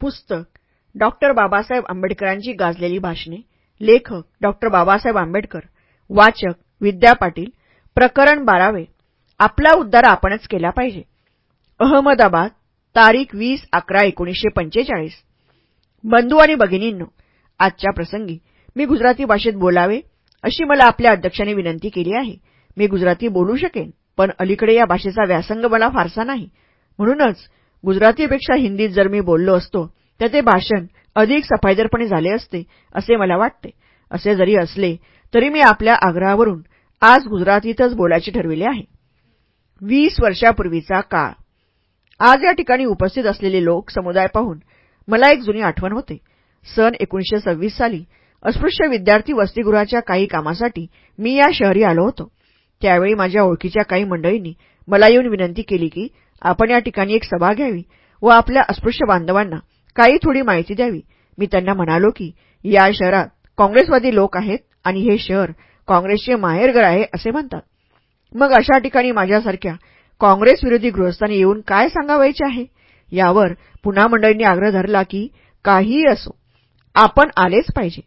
पुस्तक. डॉक्टर बाबासाहेब आंबेडकरांची गाजलेली भाषणे. लेखक डॉक्टर बाबासाहेब आंबेडकर. वाचक विद्या पाटील. प्रकरण बारावे. आपला उद्धार आपणच केला पाहिजे. अहमदाबाद तारीख वीस अकरा एकोणीसशे पंचेचाळीस. बंधू आणि भगिनींनो आजच्या प्रसंगी मी गुजराती भाषेत बोलावे अशी मला आपल्या अध्यक्षाने विनंती केली आहे. मी गुजराती बोलू शकेन पण अलीकडे या भाषेचा व्यासंग मला फारसा नाही. म्हणूनच गुजरातीपेक्षा हिंदीत जर मी बोललो असतो तर ते भाषण अधिक सफाईदरपणे झाले असते असे मला वाटते. असे जरी असले तरी मी आपल्या आग्रहावरून आज गुजरातीतच बोलायचे ठरविले आहे. वीस वर्षापूर्वीचा काळ. आज या ठिकाणी उपस्थित असलेले लोक समुदाय पाहून मला एक जुनी आठवण होते. सन एकोणीसशे सव्वीस साली अस्पृश्य विद्यार्थी वसतिगृहाच्या काही कामासाठी मी या शहरी आलो होतो. त्यावेळी माझ्या ओळखीच्या काही मंडळींनी मला येऊन विनंती केली की आपण या ठिकाणी एक सभा घ्यावी व आपल्या अस्पृश्य बांधवांना काही थोडी माहिती द्यावी. मी त्यांना म्हणालो की या शहरात काँग्रेसवादी लोक आहेत आणि हे शहर काँग्रेसचे माहेरघर आहे असे म्हणतात. मग अशा ठिकाणी माझ्यासारख्या काँग्रेस विरोधी गृहस्थांनी येऊन काय सांगावायचे आहे? यावर पुन्हा मंडळींनी आग्रह धरला की काहीही असो आपण आलेच पाहिजे.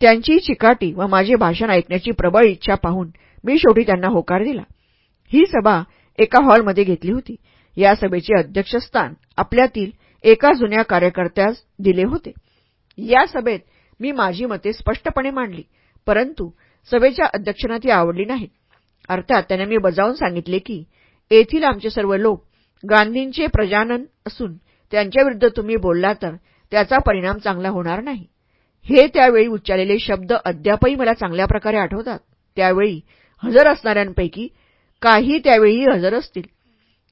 त्यांची चिकाटी व माझे भाषण ऐकण्याची प्रबळ इच्छा पाहून मी शेवटी त्यांना होकार दिला. ही सभा एका हॉलमध्ये घेतली होती. या सभेचे अध्यक्षस्थान आपल्यातील एका जुन्या कार्यकर्त्यास दिले होते. या सभेत मी माझी मते स्पष्टपणे मांडली परंतु सभेच्या अध्यक्षांना ती आवडली नाही. अर्थात त्याने मी बजावून सांगितले की येथील आमचे सर्व लोक गांधींचे प्रजानन असून त्यांच्याविरुद्ध तुम्ही बोलला तर त्याचा परिणाम चांगला होणार नाही. हे त्यावेळी उच्चारलेले शब्द अद्यापही मला चांगल्या प्रकारे आठवतात. त्यावेळी हजर असणाऱ्यांपैकी काही त्यावेळीही हजर असतील.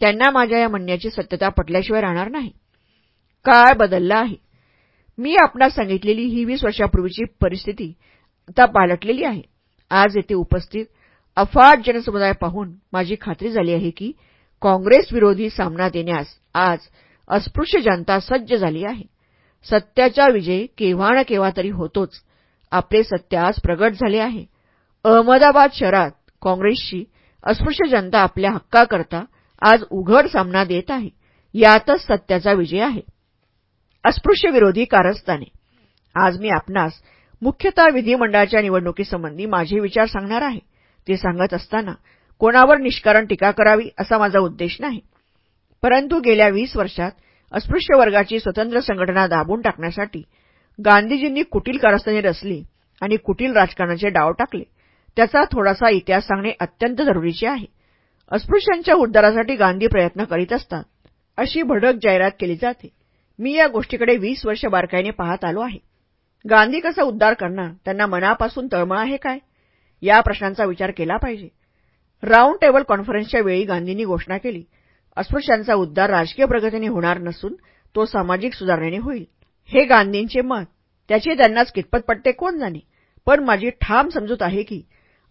त्यांना माझ्या या म्हणण्याची सत्यता पटल्याशिवाय राहणार नाही. काळ बदलला आहे. मी आपणास सांगितलेली ही वीस वर्षापूर्वीची परिस्थिती आता पालटलेली आहे. आज येथे उपस्थित अफाट जनसमुदाय पाहून माझी खात्री झाली आहे की काँग्रेस विरोधी सामना देण्यास आज अस्पृश्य जनता सज्ज झाली आहे. सत्याचा विजय केव्हा ना केव्हा तरी होतोच. आपले सत्य आज प्रगट झाले आहे. अहमदाबाद शहरात काँग्रेसची अस्पृश्य जनता आपल्या हक्काकरता आज उघड सामना देत आहे. यातच सत्याचा विजय आहे. अस्पृश्य विरोधी कारस्थाने. आज मी आपणास मुख्यतः विधिमंडळाच्या निवडणुकीसंबंधी माझे विचार सांगणार आहे. ते सांगत असताना कोणावर निष्कारण टीका करावी असा माझा उद्देश नाही. परंतु गेल्या वीस वर्षात अस्पृश्य वर्गाची स्वतंत्र संघटना दाबून टाकण्यासाठी गांधीजींनी कुटील कारस्थाने रचली आणि कुटील राजकारणाचे डाव टाकले. त्याचा थोडासा इतिहास सांगणे अत्यंत जरुरीचे आहे. अस्पृश्यांच्या उद्धारासाठी गांधी प्रयत्न करीत असतात. अशी भडक जाहिरात केली जाते. मी या गोष्टीकडे वीस वर्ष बारकाईने पाहत आलो आहे. गांधी कसा उद्धार करणार? त्यांना मनापासून तळमळ आहे काय? या प्रश्नांचा विचार केला पाहिजे. राऊंड टेबल कॉन्फरन्सच्या वेळी गांधींनी घोषणा केली. अस्पृश्यांचा उद्धार राजकीय प्रगतीने होणार नसून तो सामाजिक सुधारणेने होईल. हे गांधींचे मत. त्याचे त्यांनाच कितपत पटते कोण जाणे? पण माझी ठाम समजूत आहे की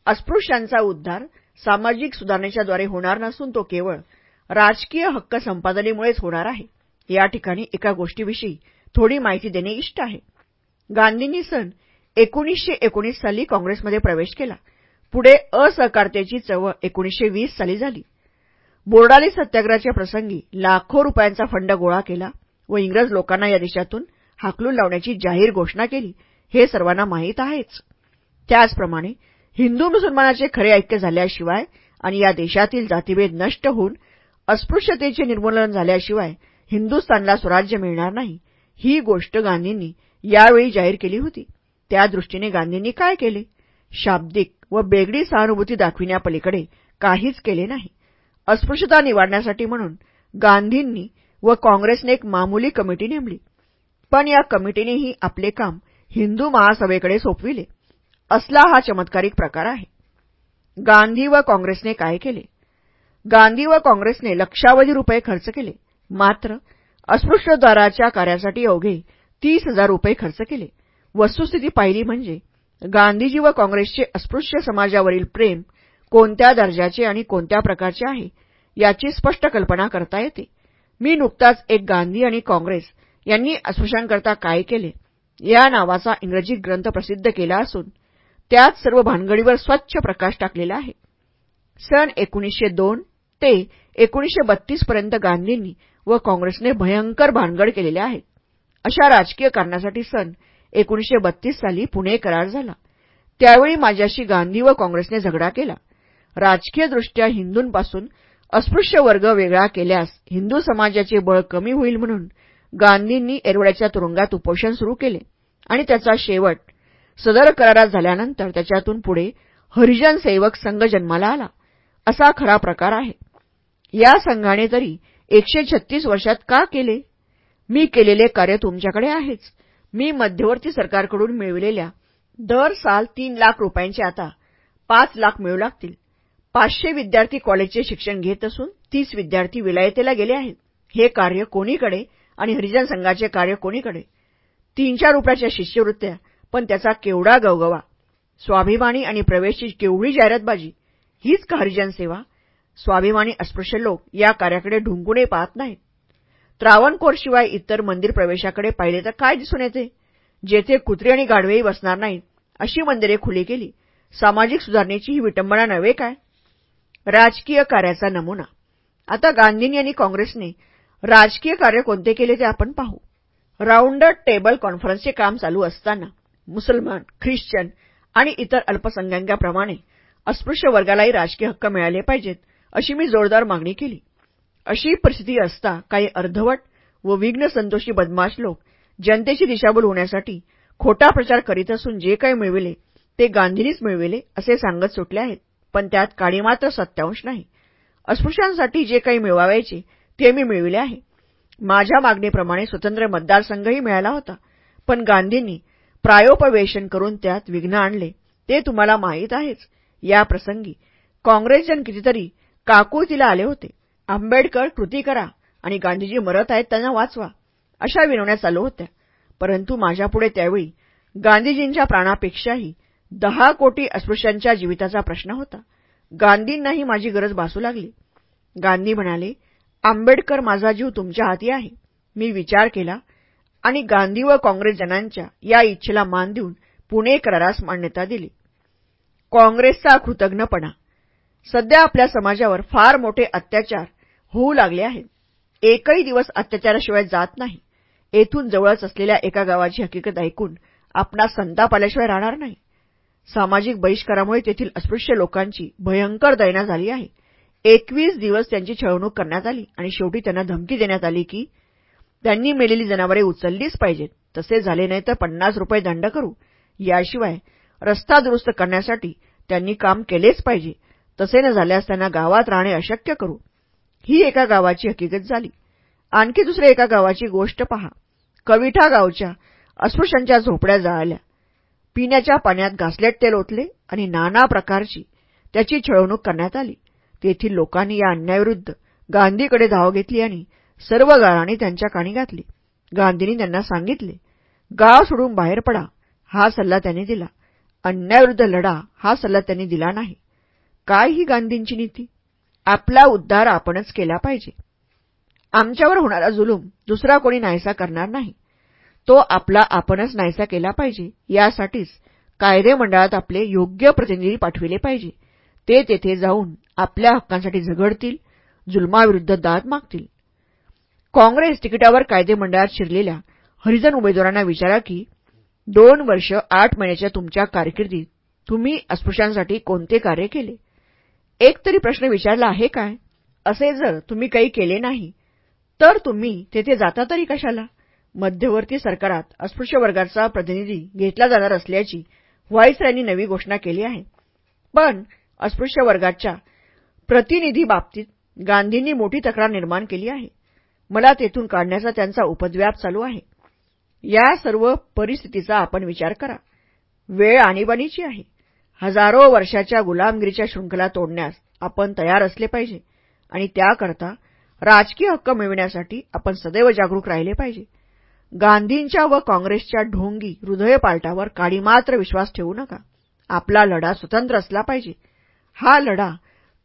अस्पृश्यांचा उद्धार सामाजिक सुधारणेच्याद्वारे होणार नसून तो केवळ राजकीय हक्क संपादनेमुळेच होणार आहे. या ठिकाणी एका गोष्टीविषयी थोडी माहिती देणे इष्ट आहे. गांधींनी सन एकोणीसशे एकोणीस साली काँग्रेसमध्ये प्रवेश केला. पुढे असहकारतेची चळवळ एकोणीसशे वीस साली झाली. बोर्डाली सत्याग्रहाच्या प्रसंगी लाखो रुपयांचा फंड गोळा केला व इंग्रज लोकांना या देशातून हाकलून लावण्याची जाहीर घोषणा केली हे सर्वांना माहीत आहेच. त्याचप्रमाणे हिंदू मुसलमानाचे खरे ऐक्य झाल्याशिवाय आणि या देशातील जातीभेद नष्ट होऊन अस्पृश्यतेचे निर्मूलन झाल्याशिवाय हिंदुस्थानला स्वराज्य मिळणार नाही ही गोष्ट गांधींनी यावेळी जाहीर केली होती. त्या दृष्टीने गांधींनी काय केले? शाब्दिक व बेगडी सहानुभूती दाखविण्यापलीकडे काहीच केले नाही. अस्पृश्यता निवारण्यासाठी म्हणून गांधींनी व काँग्रेसने एक मामूली कमिटी नेमली. पण या कमिटीनेही आपले काम हिंदू महासभेकडे सोपविले. असला हा चमत्कारिक प्रकार आहे. गांधी व काँग्रेसने काय केले? गांधी व काँग्रेसने लक्षावधी रुपये खर्च केले. मात्र अस्पृश्यद्वाराच्या कार्यासाठी अवघे तीस हजार रुपये खर्च केले. वस्तुस्थिती पाहिली म्हणजे गांधीजी व काँग्रेसचे अस्पृश्य समाजावरील प्रेम कोणत्या दर्जाचे आणि कोणत्या प्रकारचे आहे याची स्पष्ट कल्पना करता येते. मी नुकताच एक गांधी आणि काँग्रेस यांनी अस्पृश्यांकरता काय केले या नावाचा इंग्रजी ग्रंथ प्रसिद्ध केला असून त्यात सर्व भानगडीवर स्वच्छ प्रकाश टाकलेला आहे. सन एकोणीसशे दोन ते एकोणीसशे बत्तीसपर्यंत गांधींनी व काँग्रेसने भयंकर भानगड केलेले आहेत अशा राजकीय कारणासाठी सन एकोणीसशे बत्तीस साली पुणे करार झाला. त्यावेळी माझ्याशी गांधी व काँग्रेसने झगडा केला. राजकीयदृष्ट्या हिंदूंपासून अस्पृश्य वर्ग वेगळा केल्यास हिंदू समाजाचे बळ कमी होईल म्हणून गांधींनी एरवड्याच्या तुरुंगात उपोषण सुरू केले आणि त्याचा शेवट सदर करारात झाल्यानंतर त्याच्यातून पुढे हरिजन सेवक संघ जन्माला आला. असा खरा प्रकार आहे. या संघाने तरी एकशे छत्तीस वर्षात का केले? मी केलेले कार्य तुमच्याकडे आहेच. मी मध्यवर्ती सरकारकडून मिळविलेल्या दर साल तीन लाख रुपयांचे आता पाच लाख मिळू लागतील. पाचशे विद्यार्थी कॉलेजचे शिक्षण घेत असून तीस विद्यार्थी विलायतेला गेले आहेत. हे कार्य कोणीकडे आणि हरिजन संघाचे कार्य कोणीकडे? तीन चार रुपयाच्या शिष्यवृत्त्या पण त्याचा केवढा गवगवा स्वाभिमानी आणि प्रवेशची केवढी जाहिरातबाजी. हीच का हरिजन सेवा. स्वाभिमानी अस्पृश्य लोक या कार्याकडे ढुंकूनही पाहत नाहीत. त्रावणकोरशिवाय इतर मंदिर प्रवेशाकडे पाहिले तर काय दिसून येते? जेथे कुत्री आणि गाढवेही बसणार नाहीत अशी मंदिरे खुली केली. सामाजिक सुधारणेची ही विटंबना नव्हे काय? राजकीय कार्याचा नमुना. आता गांधींनी आणि काँग्रेसने राजकीय कार्य कोणते केले ते आपण पाहू. राऊंड टेबल कॉन्फरन्सचे काम चालू असताना मुसलमान ख्रिश्चन आणि इतर अल्पसंख्याकांप्रमाणे अस्पृश्य वर्गालाही राजकीय हक्क मिळाले पाहिजेत अशी मी जोरदार मागणी केली. अशी परिस्थिती असता काही अर्धवट व विघ्न संतोषी बदमाश लोक जनतेची दिशाभूल होण्यासाठी खोटा प्रचार करीत असून जे काही मिळविले ते गांधींनीच मिळविले असे सांगत सुटले आहेत. पण त्यात काळी मात्र सत्यांश नाही. अस्पृश्यांसाठी जे काही मिळवायचे ते मी मिळविले आहे. माझ्या मागणीप्रमाणे स्वतंत्र मतदारसंघही मिळाला होता. पण गांधींनी प्रायोपवेशन करून त्यात विघ्न आणले. ते तुम्हाला माहीत आहेच. या प्रसंगी काँग्रेसजन कितीतरी काकुळतीला आले होते. आंबेडकर कृती करा आणि गांधीजी मरत आहेत त्यांना वाचवा अशा विनवण्या चालू होत्या. परंतु माझ्यापुढे त्यावेळी गांधीजींच्या प्राणापेक्षाही दहा कोटी अस्पृश्यांच्या जीविताचा प्रश्न होता. गांधींनाही माझी गरज भासू लागली. गांधी म्हणाले आंबेडकर माझा जीव तुमच्या हाती आहे. मी विचार केला आणि गांधी व काँग्रेसजनांच्या या इच्छेला मान देऊन पुणे करारास मान्यता दिली. काँग्रेसचा कृतज्ञपणा. सध्या आपल्या समाजावर फार मोठे अत्याचार होऊ लागले आहेत. एकही दिवस अत्याचाराशिवाय जात नाही. येथून जवळच असलेल्या एका गावाची हकीकत ऐकून आपणा संताप आल्याशिवाय राहणार नाही. सामाजिक बहिष्कारामुळे तेथील अस्पृश्य लोकांची भयंकर दैना झाली आहे. एकवीस दिवस त्यांची छळवणूक करण्यात आली आणि शेवटी त्यांना धमकी देण्यात आली की त्यांनी मेलेली जनावरे उचललीच पाहिजेत. तसे झाले नाही तर पन्नास रुपये दंड करू. याशिवाय रस्ता दुरुस्त करण्यासाठी त्यांनी काम केलेच पाहिजे. तसे न झाल्यास त्यांना गावात राहणे अशक्य करू. ही एका गावाची हकीकत झाली. आणखी दुसऱ्या एका गावाची गोष्ट पहा. कविठा गावच्या अस्पृश्यांच्या झोपड्या जाळल्या. पिण्याच्या पाण्यात घासलेट तेल ओतले आणि नाना प्रकारची त्याची छळवणूक करण्यात आली. तेथील लोकांनी या अन्यायाविरुद्ध गांधीकडे धाव घेतली आणि सर्व गाळांनी त्यांच्या काणी घातली. गांधींनी त्यांना सांगितले गाव सोडून बाहेर पडा हा सल्ला त्यांनी दिला. अन्यायाविरुद्ध लढा हा सल्ला त्यांनी दिला नाही. काय ही गांधींची नीती? आपला उद्धार आपणच केला पाहिजे. आमच्यावर होणारा जुलूम दुसरा कोणी नाहीसा करणार नाही. तो आपला आपणच नाहीसा केला पाहिजे. यासाठीच कायदे मंडळात आपले योग्य प्रतिनिधी पाठविले पाहिजे. ते तेथे जाऊन आपल्या हक्कांसाठी झगडतील जुलमाविरुद्ध दाद मागतील. काँग्रेस तिकिटावर कायदेमंडळात शिरलेल्या हरिजन उमेदवारांना विचारा की दोन वर्ष आठ महिन्याच्या तुमच्या कारकिर्दीत तुम्ही अस्पृश्यांसाठी कोणते कार्य केले? एक तरी प्रश्न विचारला आहे काय? असे जर तुम्ही काही केले नाही तर तुम्ही तेथे जाता तरी कशाला? मध्यवर्ती सरकारात अस्पृश्य वर्गाचा प्रतिनिधी घेतला जाणार असल्याची व्हाईसरायांनी नवी घोषणा केली आहे. पण अस्पृश्य वर्गाच्या प्रतिनिधी बाबतीत गांधींनी मोठी तक्रार निर्माण केली आहे. मला तेथून काढण्याचा त्यांचा उपद्व्याप चालू आहे. या सर्व परिस्थितीचा आपण विचार करा. वेळ आणीबाणीची आहे. हजारो वर्षाच्या गुलामगिरीच्या शृंखला तोडण्यास आपण तयार असले पाहिजे आणि त्याकरता राजकीय हक्क मिळविण्यासाठी आपण सदैव जागरूक राहिले पाहिजे. गांधींच्या व काँग्रेसच्या ढोंगी हृदयपालटावर काडी मात्र विश्वास ठेवू नका. आपला लढा स्वतंत्र असला पाहिजे. हा लढा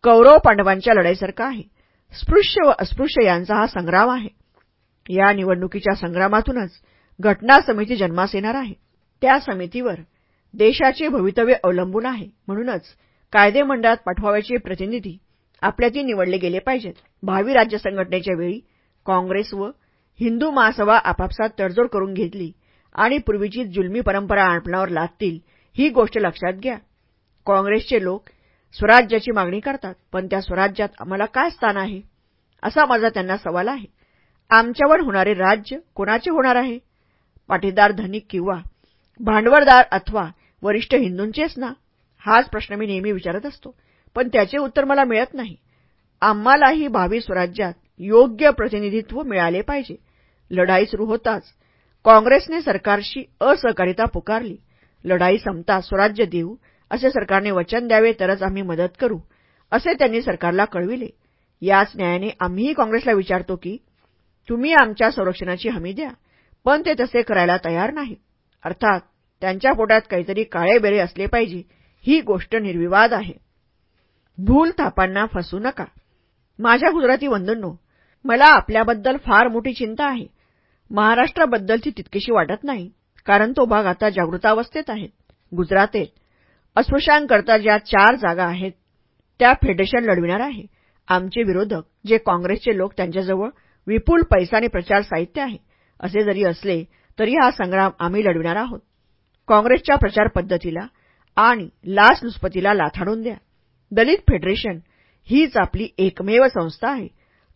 कौरव पांडवांच्या लढाईसारखा आहे. स्पृश्य व अस्पृश्य यांचा हा संग्राम आहे. या निवडणुकीच्या संग्रामातूनच घटना समिती जन्मास येणार आहे. त्या समितीवर देशाचे भवितव्य अवलंबून आहे. म्हणूनच कायदे मंडळात पाठवायचे प्रतिनिधी आपल्यातील निवडले गेले पाहिजेत. भावी राज्य संघटनेच्या वेळी काँग्रेस व हिंदू महासभा आपापसात तडजोड करून घेतली आणि पूर्वीची जुलमी परंपरा आणपणावर लादतील ही गोष्ट लक्षात घ्या. काँग्रेसचे लोक स्वराज्याची मागणी करतात पण त्या स्वराज्यात आम्हाला काय स्थान आहे? असा माझा त्यांना सवाल आहे. आमच्यावर होणारे राज्य कोणाचे होणार आहे? पाटीदार धनिक किंवा भांडवलदार अथवा वरिष्ठ हिंदूंचेच ना? हाच प्रश्न मी नेहमी विचारत असतो. पण त्याचे उत्तर मला मिळत नाही. आम्हालाही भावी स्वराज्यात योग्य प्रतिनिधित्व मिळाले पाहिजे. लढाई सुरू होताच. काँग्रेसने सरकारशी असहकारिता पुकारली. लढाई संपता स्वराज्य देऊ असे सरकारने वचन द्यावे तरच आम्ही मदत करू असे त्यांनी सरकारला कळविले. याच न्यायाने आम्हीही काँग्रेसला विचारतो की तुम्ही आमच्या संरक्षणाची हमी द्या पण ते तसे करायला तयार नाही. अर्थात त्यांच्या पोटात काहीतरी काळेबेरे असले पाहिजे ही गोष्ट निर्विवाद आहे. भूल थापांना फसू नका. माझ्या गुजराती वंदनो मला आपल्याबद्दल फार मोठी चिंता आहे. महाराष्ट्राबद्दलची तितकीशी वाटत नाही कारण तो भाग आता जागृतावस्थेत आहे. गुजरातेत अस्पृश्यांकरता ज्या चार जागा आहेत त्या फेडरेशन लढविणार आहे. आमचे विरोधक जे काँग्रेसचे लोक त्यांच्याजवळ विपुल पैसा आणि प्रचार साहित्य आहे. असे जरी असले तरी हा संग्राम आम्ही लढविणार आहोत. काँग्रेसच्या प्रचार पद्धतीला आणि लाचलुचपतीला लाथाडून द्या. दलित फेडरेशन हीच आपली एकमेव संस्था आहे.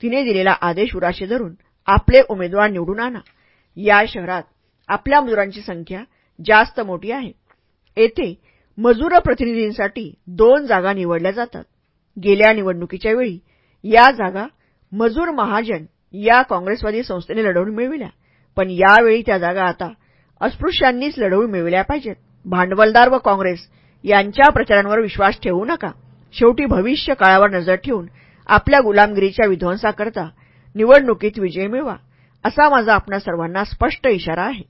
तिने दिलेला आदेश उराशी धरून आपले उमेदवार निवडून आणा. या शहरात आपल्या मजुरांची संख्या जास्त मोठी आहे. येथे मजूर प्रतिनिधींसाठी दोन जागा निवडल्या जातात. गेल्या निवडणुकीच्या वेळी या जागा मजूर महाजन या काँग्रेसवादी संस्थेने लढवून मिळविल्या. पण यावेळी त्या जागा आता अस्पृश्यांनीच लढवून मिळविल्या पाहिजेत. भांडवलदार व काँग्रेस यांच्या प्रचारांवर विश्वास ठेवू नका. शेवटी भविष्य काळावर नजर ठेवून आपल्या गुलामगिरीच्या विध्वंसाकरता निवडणुकीत विजय मिळवा असा माझा आपणा सर्वांना स्पष्ट इशारा आहे.